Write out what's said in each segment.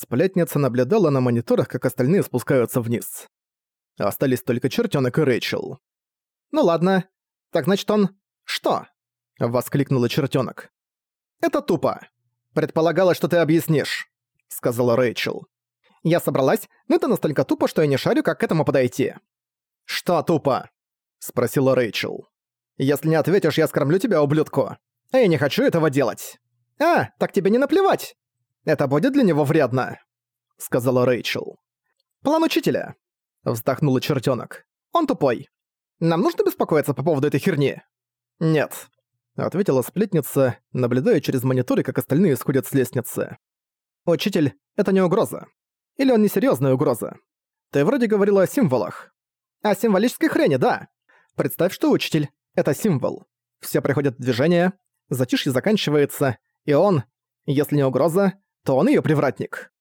Сплетница наблюдала на мониторах, как остальные спускаются вниз. Остались только чертёнок и Рэйчел. «Ну ладно. Так значит он... что?» — воскликнула чертёнок. «Это тупо. Предполагалось, что ты объяснишь», — сказала Рэйчел. «Я собралась, но это настолько тупо, что я не шарю, как к этому подойти». «Что тупо?» — спросила Рэйчел. «Если не ответишь, я скормлю тебя, ублюдку. А я не хочу этого делать». «А, так тебе не наплевать. Это будет для него вредно», — сказала Рэйчел. «План учителя», — вздохнула чертёнок. «Он тупой. Нам нужно беспокоиться по поводу этой херни?» «Нет», — ответила сплетница, наблюдая через мониторы, как остальные сходят с лестницы. «Учитель, это не угроза. Или он несерьёзная угроза? Ты вроде говорила о символах. О символической хрени, да. Представь, что учитель — это символ. Все приходит в движение, затишье заканчивается, и он, если не угроза, то он её привратник.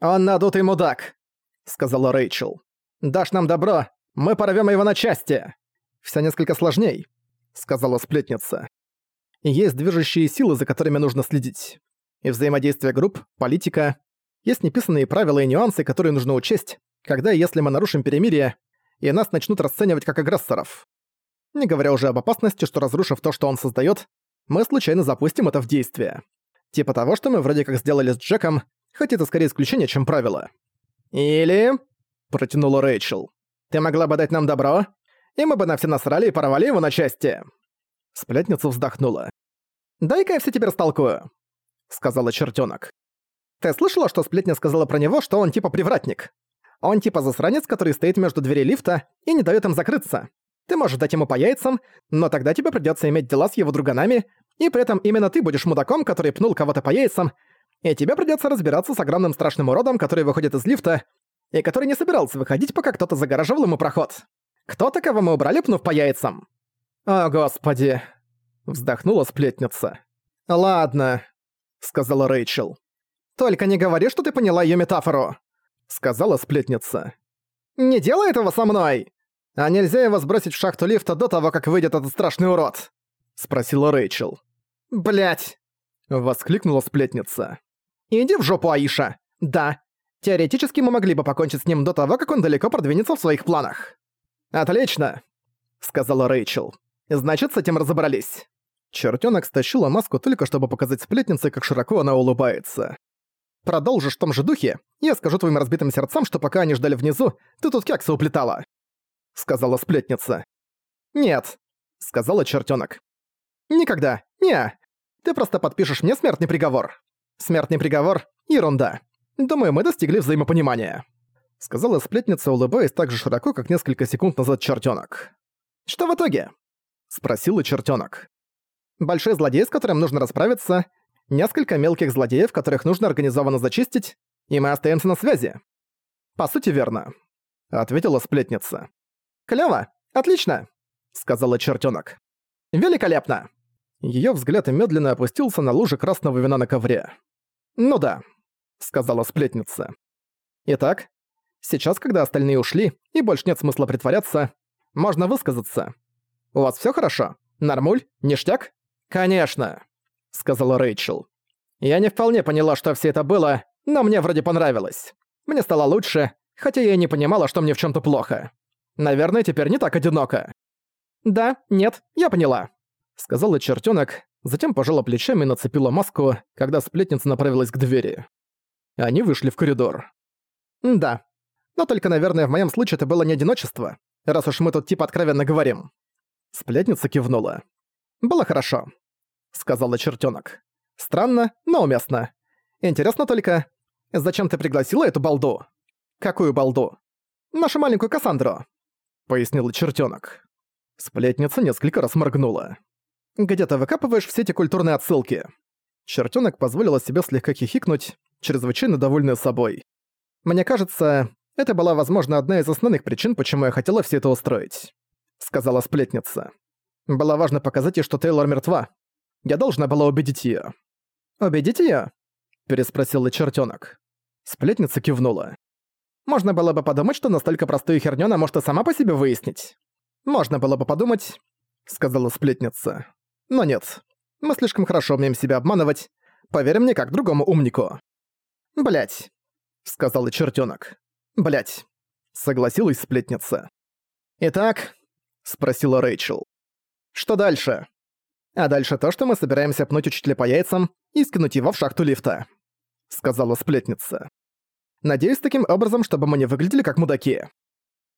«Он надутый мудак», — сказала Рэйчел. «Дашь нам добро, мы порвём его на части». «Всё несколько сложней», — сказала сплетница. «Есть движущие силы, за которыми нужно следить. И взаимодействие групп, политика. Есть неписанные правила и нюансы, которые нужно учесть, когда и если мы нарушим перемирие, и нас начнут расценивать как агрессоров. Не говоря уже об опасности, что разрушив то, что он создаёт, мы случайно запустим это в действие. Типа того, что мы вроде как сделали с Джеком, хоть это скорее исключение, чем правило. «Или...» — протянула Рэйчел. «Ты могла бы дать нам добро, и мы бы на все насрали и порвали его на части». Сплетница вздохнула. «Дай-ка я все теперь растолкую», — сказала чертёнок. «Ты слышала, что сплетня сказала про него, что он типа привратник? Он типа засранец, который стоит между дверей лифта и не даёт им закрыться. Ты можешь дать ему по яйцам, но тогда тебе придётся иметь дела с его друганами, и при этом именно ты будешь мудаком, который пнул кого-то по яйцам, и тебе придётся разбираться с огромным страшным уродом, который выходит из лифта, и который не собирался выходить, пока кто-то загораживал ему проход. Кто-то, кого мы убрали, пнув по яйцам. «О, господи!» — вздохнула сплетница. «Ладно», — сказала Рэйчел. «Только не говори, что ты поняла её метафору», — сказала сплетница. «Не делай этого со мной!» «А нельзя его сбросить в шахту лифта до того, как выйдет этот страшный урод?» — спросила Рэйчел. «Блядь!» — воскликнула сплетница. «Иди в жопу, Аиша! Да, теоретически мы могли бы покончить с ним до того, как он далеко продвинется в своих планах». «Отлично!» — сказала Рэйчел. «Значит, с этим разобрались». Чертёнок стащила маску только чтобы показать сплетнице, как широко она улыбается. «Продолжишь в том же духе, я скажу твоим разбитым сердцам, что пока они ждали внизу, ты тут кексы уплетала сказала сплетница. «Нет», — сказала чертёнок. «Никогда, не. Ты просто подпишешь мне смертный приговор. Смертный приговор — ерунда. Думаю, мы достигли взаимопонимания», — сказала сплетница, улыбаясь так же широко, как несколько секунд назад чертёнок. «Что в итоге?» — спросила чертёнок. «Большой злодей, с которым нужно расправиться, несколько мелких злодеев, которых нужно организованно зачистить, и мы остаёмся на связи». «По сути, верно», — ответила сплетница. «Клёво! Отлично!» — сказала чертёнок. «Великолепно!» Её взгляд медленно опустился на луже красного вина на ковре. «Ну да», — сказала сплетница. «Итак, сейчас, когда остальные ушли, и больше нет смысла притворяться, можно высказаться. У вас всё хорошо? Нормуль? Ништяк?» «Конечно», — сказала Рэйчел. «Я не вполне поняла, что все это было, но мне вроде понравилось. Мне стало лучше, хотя я и не понимала, что мне в чём-то плохо. Наверное, теперь не так одиноко». «Да, нет, я поняла», — сказала чертёнок, затем пожала плечами и нацепила маску, когда сплетница направилась к двери. Они вышли в коридор. «Да. Но только, наверное, в моем случае это было не одиночество, раз уж мы тут типа откровенно говорим». Сплетница кивнула. «Было хорошо», — сказала чертёнок. «Странно, но уместно. Интересно только, зачем ты пригласила эту балду?» «Какую балду?» «Нашу маленькую Кассандру». — пояснил чертёнок. Сплетница несколько раз моргнула. «Где ты выкапываешь все эти культурные отсылки?» Чертёнок позволила себе слегка хихикнуть, чрезвычайно довольная собой. «Мне кажется, это была, возможно, одна из основных причин, почему я хотела все это устроить», — сказала сплетница. «Было важно показать ей, что Тейлор мертва. Я должна была убедить её». «Убедить её?» — переспросила чертёнок. Сплетница кивнула. Можно было бы подумать, что настолько простую херню она может и сама по себе выяснить. Можно было бы подумать, сказала сплетница. Но нет. Мы слишком хорошо умеем себя обманывать. Поверь мне, как другому умнику. Блять. сказала чертенок. Блять, согласилась сплетница. Итак, спросила Рэйчел. Что дальше? А дальше то, что мы собираемся пнуть учителя по яйцам и скинуть его в шахту лифта, сказала сплетница. Надеюсь, таким образом, чтобы мы не выглядели как мудаки.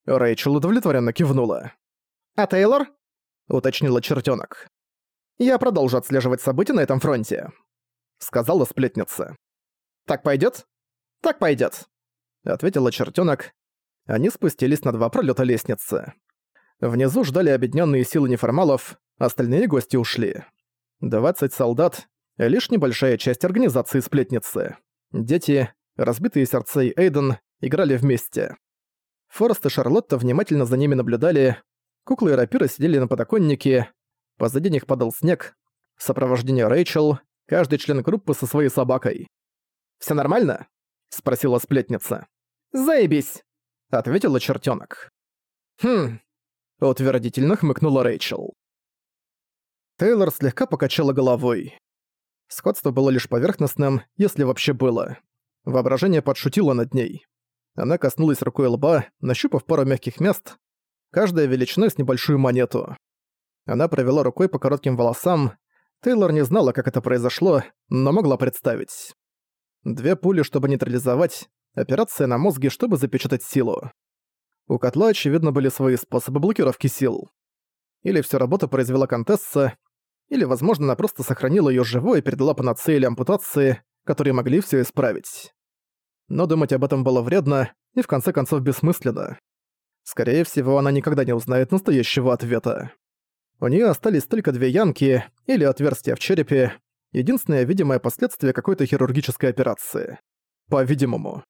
Рэйчел удовлетворенно кивнула. «А Тейлор?» — уточнила чертенок. «Я продолжу отслеживать события на этом фронте», — сказала сплетница. «Так пойдет? Так пойдет, ответила чертенок. Они спустились на два пролета лестницы. Внизу ждали объединенные силы неформалов, остальные гости ушли. 20 солдат — лишь небольшая часть организации сплетницы. Дети, разбитые сердца и Эйден играли вместе. Форест и Шарлотта внимательно за ними наблюдали. Куклы и рапиры сидели на подоконнике. Позади них падал снег. Сопровождение Рэйчел, каждый член группы со своей собакой. «Всё нормально?» — спросила сплетница. «Заебись!» — ответила чертёнок. «Хм...» — утвердительно хмыкнула Рэйчел. Тейлор слегка покачала головой. Сходство было лишь поверхностным, если вообще было. Воображение подшутило над ней. Она коснулась рукой лба, нащупав пару мягких мест, каждая величиной с небольшую монету. Она провела рукой по коротким волосам. Тейлор не знала, как это произошло, но могла представить. Две пули, чтобы нейтрализовать, операция на мозге, чтобы запечатать силу. У котла, очевидно, были свои способы блокировки сил. Или всю работу произвела Контесса, или, возможно, она просто сохранила ее живой и передала панацеи или ампутации, которые могли все исправить но думать об этом было вредно и в конце концов бессмысленно. Скорее всего, она никогда не узнает настоящего ответа. У нее остались только две ямки или отверстия в черепе, единственное видимое последствие какой-то хирургической операции. По-видимому.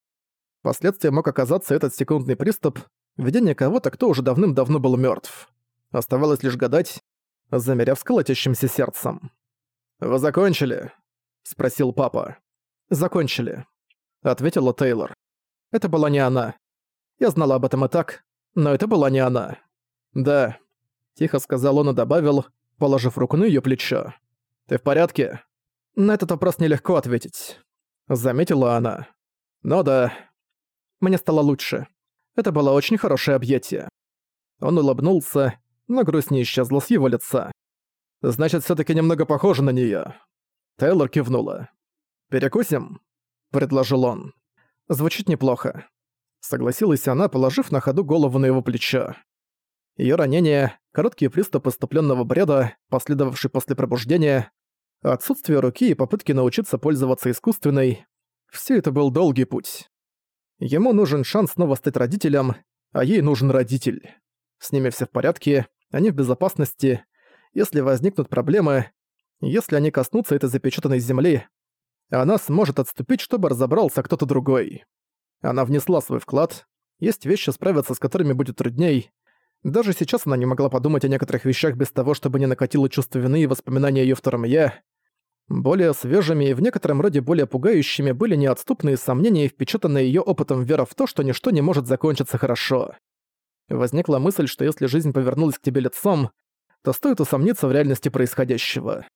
Последствием мог оказаться этот секундный приступ, видение кого-то, кто уже давным-давно был мертв. Оставалось лишь гадать, замеряв с сердцем. «Вы закончили?» — спросил папа. «Закончили», — ответила Тейлор. «Это была не она. Я знала об этом и так, но это была не она». «Да», — тихо сказал он и добавил, положив руку на её плечо. «Ты в порядке?» «На этот вопрос нелегко ответить», — заметила она. «Ну да. Мне стало лучше. Это было очень хорошее объятие». Он улыбнулся, но грусть не исчезла с его лица. «Значит, всё-таки немного похоже на неё». Тейлор кивнула. «Перекусим?» — предложил он. «Звучит неплохо», — согласилась она, положив на ходу голову на его плечо. Её ранение, короткий приступ поступленного бреда, последовавший после пробуждения, отсутствие руки и попытки научиться пользоваться искусственной — всё это был долгий путь. Ему нужен шанс снова стать родителем, а ей нужен родитель. С ними все в порядке, они в безопасности. Если возникнут проблемы, если они коснутся этой запечатанной земли, она сможет отступить, чтобы разобрался кто-то другой. Она внесла свой вклад, есть вещи, справиться с которыми будет трудней. Даже сейчас она не могла подумать о некоторых вещах без того, чтобы не накатило чувство вины и воспоминания о её втором «я». Более свежими и в некотором роде более пугающими были неотступные сомнения и впечатанные её опытом вера в то, что ничто не может закончиться хорошо. Возникла мысль, что если жизнь повернулась к тебе лицом, то стоит усомниться в реальности происходящего.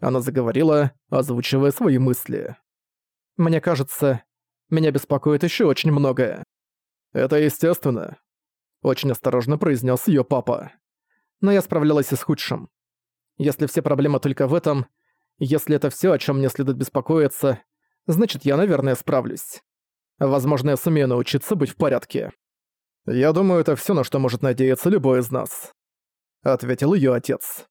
Она заговорила, озвучивая свои мысли. «Мне кажется, меня беспокоит еще очень многое». «Это естественно», — очень осторожно произнес ее папа. «Но я справлялась и с худшим. Если все проблемы только в этом, если это все, о чем мне следует беспокоиться, значит, я, наверное, справлюсь. Возможно, я сумею научиться быть в порядке. Я думаю, это все, на что может надеяться любой из нас», — ответил ее отец.